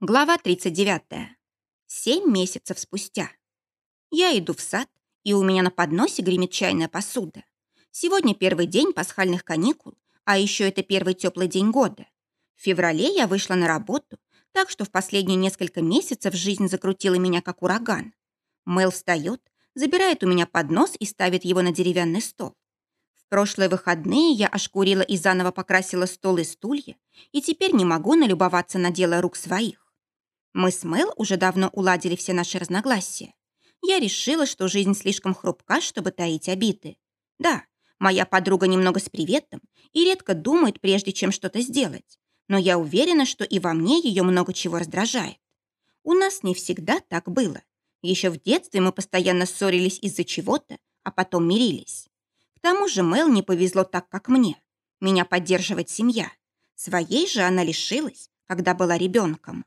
Глава 39. Семь месяцев спустя. Я иду в сад, и у меня на подносе гремит чайная посуда. Сегодня первый день пасхальных каникул, а еще это первый теплый день года. В феврале я вышла на работу, так что в последние несколько месяцев жизнь закрутила меня как ураган. Мэл встает, забирает у меня поднос и ставит его на деревянный стол. В прошлые выходные я ошкурила и заново покрасила стол и стулья, и теперь не могу налюбоваться на дело рук своих. Мы с Мэл уже давно уладили все наши разногласия. Я решила, что жизнь слишком хрупка, чтобы таить обиды. Да, моя подруга немного с приветом и редко думает, прежде чем что-то сделать. Но я уверена, что и во мне ее много чего раздражает. У нас не всегда так было. Еще в детстве мы постоянно ссорились из-за чего-то, а потом мирились. К тому же Мэл не повезло так, как мне. Меня поддерживает семья. Своей же она лишилась, когда была ребенком.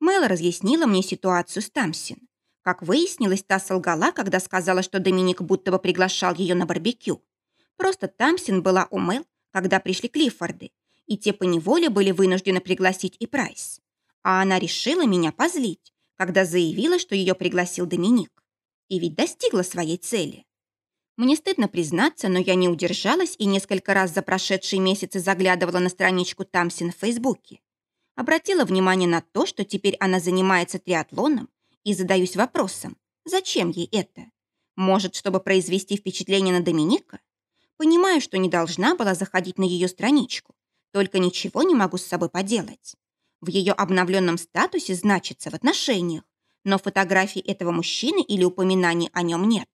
Мэл разъяснила мне ситуацию с Тамсин. Как выяснилось, та солгала, когда сказала, что Доминик будто бы приглашал ее на барбекю. Просто Тамсин была у Мэл, когда пришли Клиффорды, и те поневоле были вынуждены пригласить и Прайс. А она решила меня позлить, когда заявила, что ее пригласил Доминик. И ведь достигла своей цели. Мне стыдно признаться, но я не удержалась и несколько раз за прошедшие месяцы заглядывала на страничку Тамсин в Фейсбуке обратила внимание на то, что теперь она занимается триатлоном, и задаюсь вопросом, зачем ей это? Может, чтобы произвести впечатление на Доминика? Понимаю, что не должна была заходить на ее страничку, только ничего не могу с собой поделать. В ее обновленном статусе значится в отношениях, но фотографии этого мужчины или упоминаний о нем нет.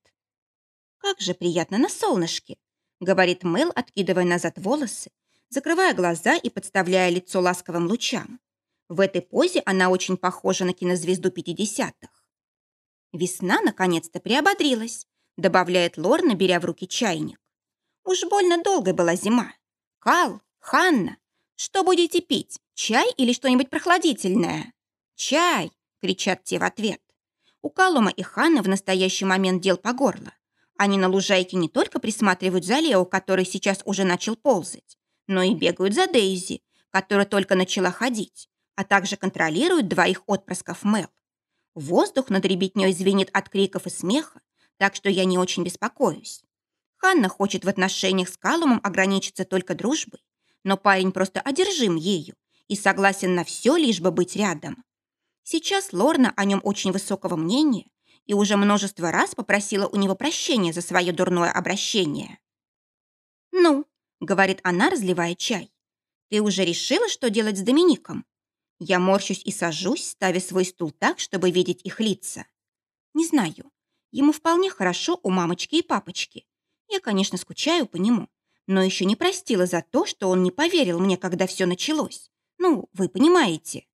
«Как же приятно на солнышке», — говорит Мэл, откидывая назад волосы закрывая глаза и подставляя лицо ласковым лучам. В этой позе она очень похожа на кинозвезду 50-х. Весна наконец-то приободрилась, добавляет Лорна, беря в руки чайник. Уж больно долгой была зима. Кал, Ханна, что будете пить, чай или что-нибудь прохладительное? Чай, кричат те в ответ. У Калума и Ханны в настоящий момент дел по горло. Они на лужайке не только присматривают за Лео, который сейчас уже начал ползать, но и бегают за Дейзи, которая только начала ходить, а также контролируют двоих отпрысков Мел. Воздух над ребятней звенит от криков и смеха, так что я не очень беспокоюсь. Ханна хочет в отношениях с Калумом ограничиться только дружбой, но парень просто одержим ею и согласен на все, лишь бы быть рядом. Сейчас Лорна о нем очень высокого мнения и уже множество раз попросила у него прощения за свое дурное обращение. «Ну, — говорит она, разливая чай. «Ты уже решила, что делать с Домиником?» Я морщусь и сажусь, ставя свой стул так, чтобы видеть их лица. Не знаю. Ему вполне хорошо у мамочки и папочки. Я, конечно, скучаю по нему, но еще не простила за то, что он не поверил мне, когда все началось. Ну, вы понимаете.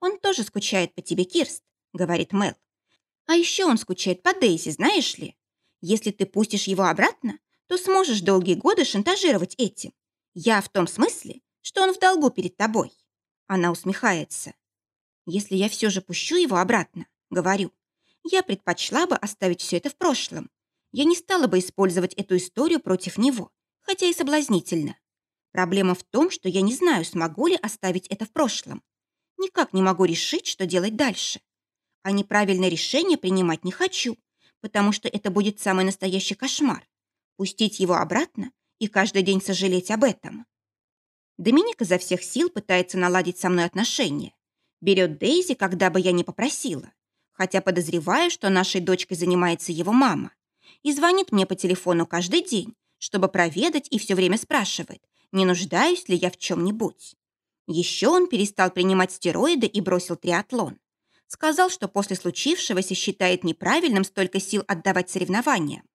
Он тоже скучает по тебе, Кирст, говорит Мел. А еще он скучает по Дейзи, знаешь ли? Если ты пустишь его обратно, то сможешь долгие годы шантажировать этим. Я в том смысле, что он в долгу перед тобой. Она усмехается. Если я все же пущу его обратно, говорю, я предпочла бы оставить все это в прошлом. Я не стала бы использовать эту историю против него, хотя и соблазнительно. Проблема в том, что я не знаю, смогу ли оставить это в прошлом. Никак не могу решить, что делать дальше. А неправильное решение принимать не хочу, потому что это будет самый настоящий кошмар пустить его обратно и каждый день сожалеть об этом. Доминик изо всех сил пытается наладить со мной отношения. Берет Дейзи, когда бы я не попросила, хотя подозреваю, что нашей дочкой занимается его мама. И звонит мне по телефону каждый день, чтобы проведать и все время спрашивает, не нуждаюсь ли я в чем-нибудь. Еще он перестал принимать стероиды и бросил триатлон. Сказал, что после случившегося считает неправильным столько сил отдавать соревнованиям.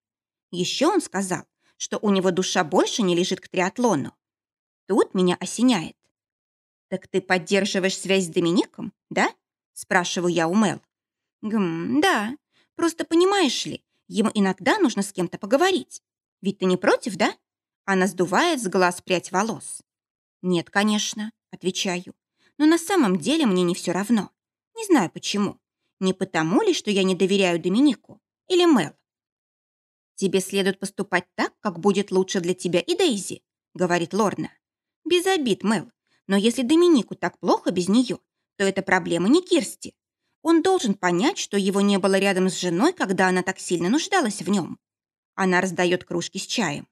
Еще он сказал, что у него душа больше не лежит к триатлону. Тут меня осеняет. «Так ты поддерживаешь связь с Домиником, да?» спрашиваю я у Мел. «Гм, да. Просто понимаешь ли, ему иногда нужно с кем-то поговорить. Ведь ты не против, да?» Она сдувает с глаз прядь волос. «Нет, конечно», — отвечаю. «Но на самом деле мне не все равно. Не знаю почему. Не потому ли, что я не доверяю Доминику? Или Мел? «Тебе следует поступать так, как будет лучше для тебя и Дейзи», — говорит Лорна. «Без обид, Мел. Но если Доминику так плохо без нее, то это проблема не Кирсти. Он должен понять, что его не было рядом с женой, когда она так сильно нуждалась в нем. Она раздает кружки с чаем.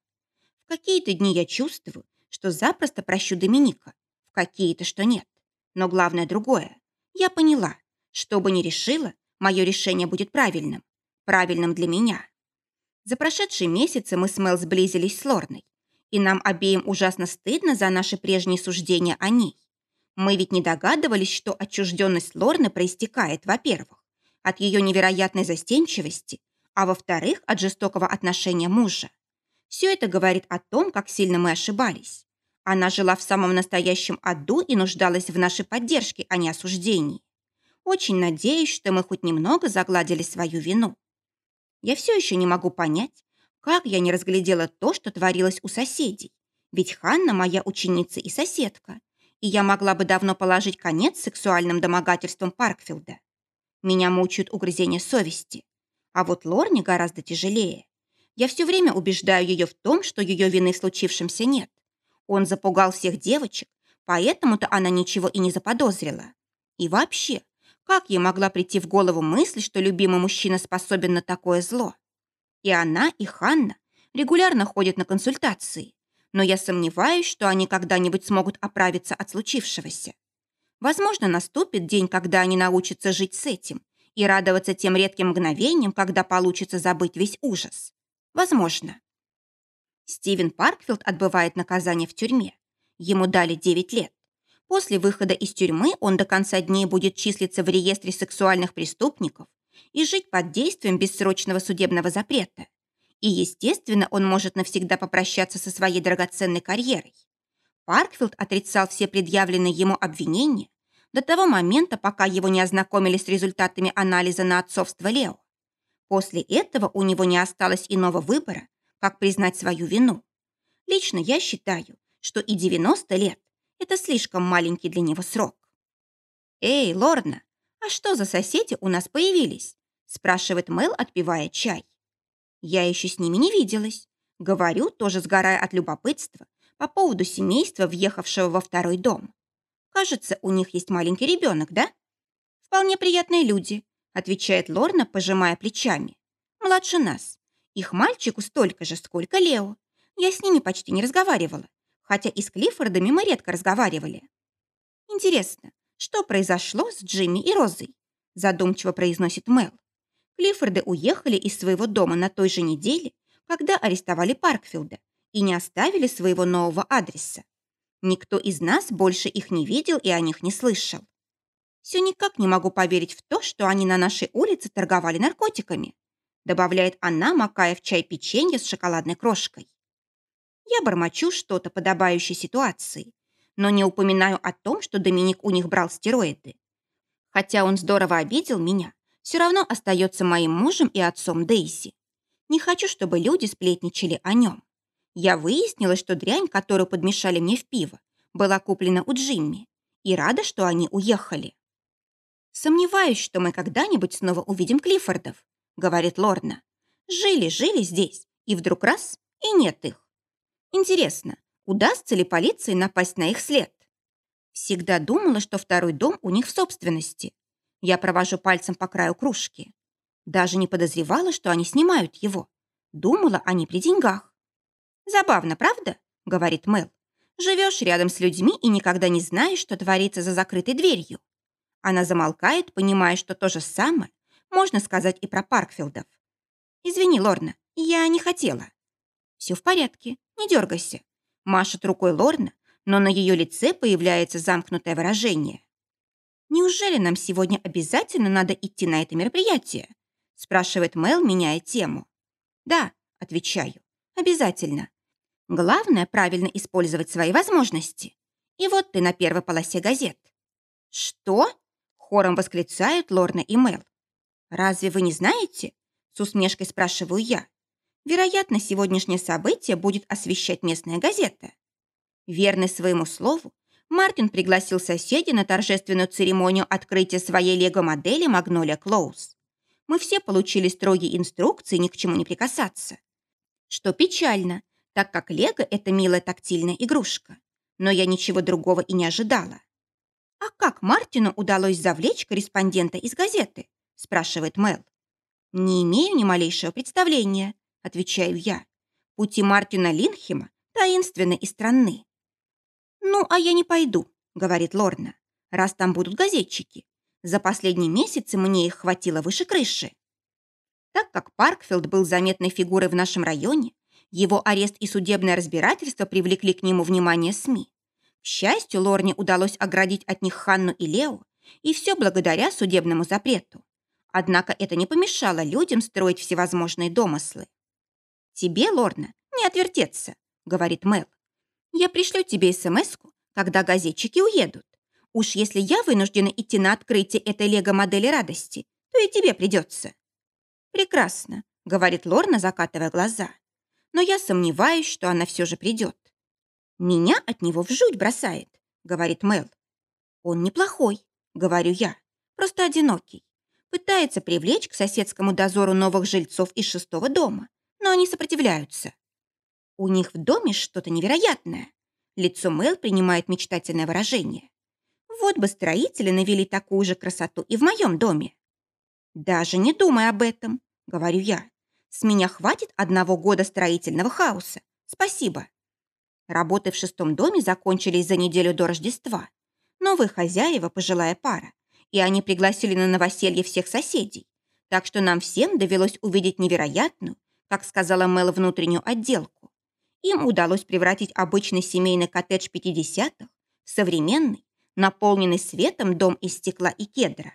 В какие-то дни я чувствую, что запросто прощу Доминика, в какие-то, что нет. Но главное другое. Я поняла, что бы ни решила, мое решение будет правильным. Правильным для меня. За прошедшие месяцы мы с Мел сблизились с Лорной, и нам обеим ужасно стыдно за наши прежние суждения о ней. Мы ведь не догадывались, что отчужденность Лорны проистекает, во-первых, от ее невероятной застенчивости, а во-вторых, от жестокого отношения мужа. Все это говорит о том, как сильно мы ошибались. Она жила в самом настоящем аду и нуждалась в нашей поддержке, а не осуждении. Очень надеюсь, что мы хоть немного загладили свою вину. Я все еще не могу понять, как я не разглядела то, что творилось у соседей. Ведь Ханна моя ученица и соседка, и я могла бы давно положить конец сексуальным домогательствам Паркфилда. Меня мучают угрызения совести. А вот Лорне гораздо тяжелее. Я все время убеждаю ее в том, что ее вины в случившемся нет. Он запугал всех девочек, поэтому-то она ничего и не заподозрила. И вообще, как ей могла прийти в голову мысль, что любимый мужчина способен на такое зло? И она, и Ханна регулярно ходят на консультации но я сомневаюсь, что они когда-нибудь смогут оправиться от случившегося. Возможно, наступит день, когда они научатся жить с этим и радоваться тем редким мгновениям, когда получится забыть весь ужас. Возможно. Стивен Паркфилд отбывает наказание в тюрьме. Ему дали 9 лет. После выхода из тюрьмы он до конца дней будет числиться в реестре сексуальных преступников и жить под действием бессрочного судебного запрета. И, естественно, он может навсегда попрощаться со своей драгоценной карьерой. Паркфилд отрицал все предъявленные ему обвинения до того момента, пока его не ознакомили с результатами анализа на отцовство Лео. После этого у него не осталось иного выбора, как признать свою вину. Лично я считаю, что и 90 лет – это слишком маленький для него срок. «Эй, Лорна, а что за соседи у нас появились?» – спрашивает Мэл, отпивая чай. Я еще с ними не виделась. Говорю, тоже сгорая от любопытства, по поводу семейства, въехавшего во второй дом. Кажется, у них есть маленький ребенок, да? Вполне приятные люди, отвечает Лорна, пожимая плечами. Младше нас. Их мальчику столько же, сколько Лео. Я с ними почти не разговаривала, хотя и с Клиффордами мы редко разговаривали. Интересно, что произошло с Джимми и Розой? Задумчиво произносит Мел. Клиффорды уехали из своего дома на той же неделе, когда арестовали Паркфилда, и не оставили своего нового адреса. Никто из нас больше их не видел и о них не слышал. Все никак не могу поверить в то, что они на нашей улице торговали наркотиками, добавляет она, макая в чай печенье с шоколадной крошкой. Я бормочу что-то подобающей ситуации, но не упоминаю о том, что Доминик у них брал стероиды. Хотя он здорово обидел меня, все равно остается моим мужем и отцом Дейзи. Не хочу, чтобы люди сплетничали о нем. Я выяснила, что дрянь, которую подмешали мне в пиво, была куплена у Джимми, и рада, что они уехали. «Сомневаюсь, что мы когда-нибудь снова увидим Клиффордов», — говорит Лорна. «Жили-жили здесь, и вдруг раз — и нет их. Интересно, удастся ли полиции напасть на их след?» Всегда думала, что второй дом у них в собственности, я провожу пальцем по краю кружки. Даже не подозревала, что они снимают его. Думала, они при деньгах. «Забавно, правда?» — говорит Мэл. «Живешь рядом с людьми и никогда не знаешь, что творится за закрытой дверью». Она замолкает, понимая, что то же самое можно сказать и про Паркфилдов. «Извини, Лорна, я не хотела». «Все в порядке, не дергайся». Машет рукой Лорна, но на ее лице появляется замкнутое выражение. «Неужели нам сегодня обязательно надо идти на это мероприятие?» спрашивает Мэл, меняя тему. «Да», — отвечаю, — «обязательно. Главное правильно использовать свои возможности. И вот ты на первой полосе газет». «Что?» — хором восклицают Лорна и Мэл. «Разве вы не знаете?» — с усмешкой спрашиваю я. «Вероятно, сегодняшнее событие будет освещать местная газета». Верный своему слову, Мартин пригласил соседей на торжественную церемонию открытия своей лего-модели «Магнолия Клоус». Мы все получили строгие инструкции ни к чему не прикасаться. Что печально, так как лего – это милая тактильная игрушка. Но я ничего другого и не ожидала. «А как Мартину удалось завлечь корреспондента из газеты?» – спрашивает Мел. «Не имею ни малейшего представления», – отвечаю я. «Пути Мартина Линхема таинственны и странны». «Ну, а я не пойду», — говорит Лорна, «раз там будут газетчики. За последние месяцы мне их хватило выше крыши». Так как Паркфилд был заметной фигурой в нашем районе, его арест и судебное разбирательство привлекли к нему внимание СМИ. К счастью, Лорне удалось оградить от них Ханну и Лео, и все благодаря судебному запрету. Однако это не помешало людям строить всевозможные домыслы. «Тебе, Лорна, не отвертеться», — говорит Мел. «Я пришлю тебе смс когда газетчики уедут. Уж если я вынуждена идти на открытие этой лего-модели радости, то и тебе придется». «Прекрасно», — говорит Лорна, закатывая глаза. «Но я сомневаюсь, что она все же придет. «Меня от него в жуть бросает», — говорит Мел. «Он неплохой», — говорю я, — «просто одинокий. Пытается привлечь к соседскому дозору новых жильцов из шестого дома, но они сопротивляются. У них в доме что-то невероятное». Лицо Мел принимает мечтательное выражение. «Вот бы строители навели такую же красоту и в моем доме». «Даже не думай об этом», — говорю я. «С меня хватит одного года строительного хаоса. Спасибо». Работы в шестом доме закончились за неделю до Рождества. Новые хозяева, пожилая пара, и они пригласили на новоселье всех соседей. Так что нам всем довелось увидеть невероятную, как сказала Мэл, внутреннюю отделку. Им удалось превратить обычный семейный коттедж 50-х в современный, наполненный светом дом из стекла и кедра.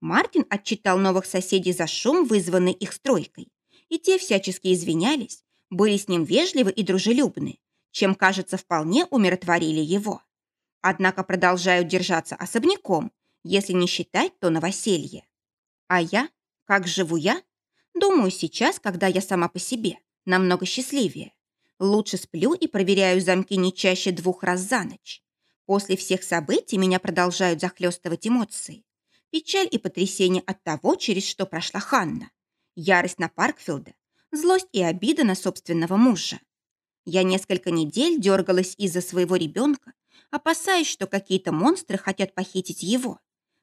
Мартин отчитал новых соседей за шум, вызванный их стройкой, и те всячески извинялись, были с ним вежливы и дружелюбны, чем, кажется, вполне умиротворили его. Однако продолжают держаться особняком, если не считать то новоселье. А я? Как живу я? Думаю, сейчас, когда я сама по себе, намного счастливее. Лучше сплю и проверяю замки не чаще двух раз за ночь. После всех событий меня продолжают захлестывать эмоции. Печаль и потрясение от того, через что прошла Ханна. Ярость на Паркфилда, злость и обида на собственного мужа. Я несколько недель дергалась из-за своего ребенка, опасаясь, что какие-то монстры хотят похитить его.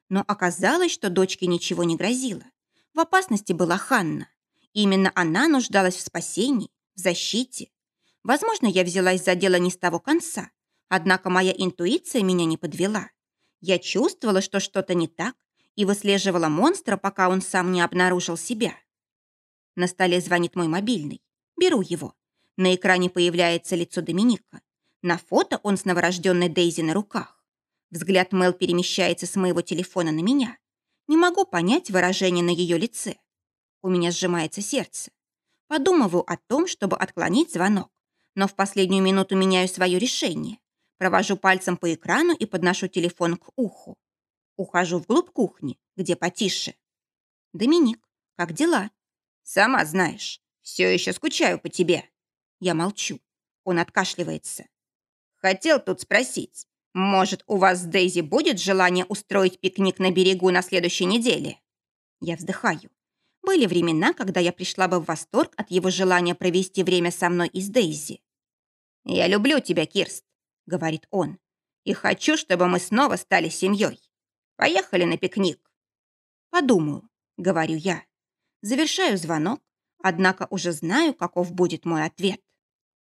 Но оказалось, что дочке ничего не грозило. В опасности была Ханна. Именно она нуждалась в спасении, в защите. Возможно, я взялась за дело не с того конца, однако моя интуиция меня не подвела. Я чувствовала, что что-то не так, и выслеживала монстра, пока он сам не обнаружил себя. На столе звонит мой мобильный. Беру его. На экране появляется лицо Доминика. На фото он с новорожденной Дейзи на руках. Взгляд Мел перемещается с моего телефона на меня. Не могу понять выражение на ее лице. У меня сжимается сердце. Подумываю о том, чтобы отклонить звонок, но в последнюю минуту меняю свое решение. Провожу пальцем по экрану и подношу телефон к уху. Ухожу вглубь кухни, где потише. «Доминик, как дела?» «Сама знаешь, все еще скучаю по тебе». Я молчу. Он откашливается. Хотел тут спросить, может, у вас с Дейзи будет желание устроить пикник на берегу на следующей неделе? Я вздыхаю. Были времена, когда я пришла бы в восторг от его желания провести время со мной и с Дейзи. «Я люблю тебя, Кирст», — говорит он, «и хочу, чтобы мы снова стали семьей. Поехали на пикник». «Подумаю», — говорю я. Завершаю звонок, однако уже знаю, каков будет мой ответ.